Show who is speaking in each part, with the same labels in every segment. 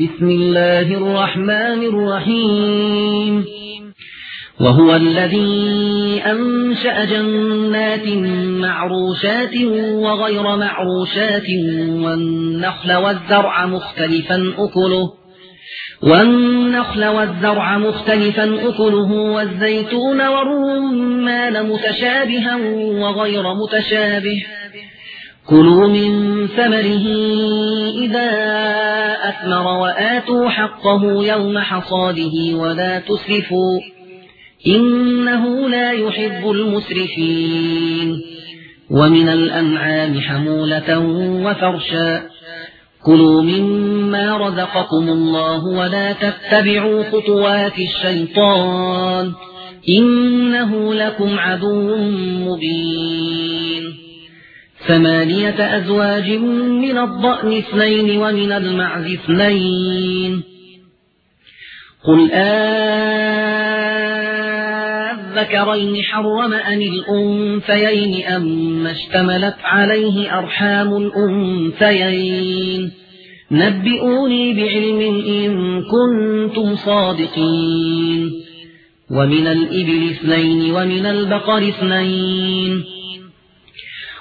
Speaker 1: بسم الله الرحمن الرحيم. وهو الذي أنشأ جنات معروشات وغير معروشات والنخل والزرع مختلفا أكله والنخل والزرع مختلفا أكله والزيتون والرمان متشابها وغير متشابه. كلوا من ثمره إذا أثمر وآتوا حقه يوم حصاده ولا تسرفوا إنه لا يحب المسرفين. ومن الأنعام حمولة وفرشا. كلوا مما رزقكم الله ولا تتبعوا خطوات الشيطان. إنه لكم عدو مبين. ثمانية أزواج من الضأن اثنين ومن المعز اثنين. قل آذكرين حرم أن الأنثيين أما اشتملت عليه أرحام الأنثيين. نبئوني بعلم إن كنتم صادقين. ومن الإبل اثنين ومن البقر اثنين.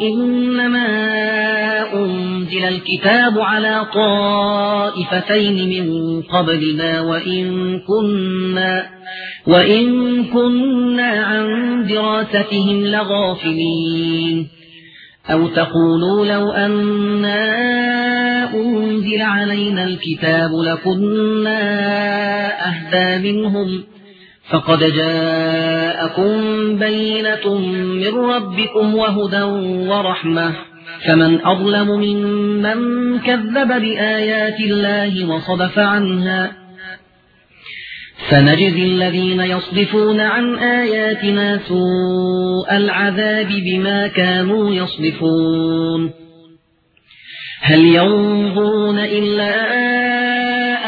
Speaker 1: إنما أنزل الكتاب على طائفتين من قبلنا وإن كنا, وإن كنا عن دراستهم لغافلين. أو تقولوا لو أنا أنزل علينا الكتاب لكنا أهدى منهم. فقد جاءكم بينة من ربكم وهدى ورحمة فمن أظلم ممن كذب بآيات الله وصدف عنها سنجزي الذين يصدفون عن آياتنا سوء العذاب بما كانوا يصدفون هل ينظرون إلا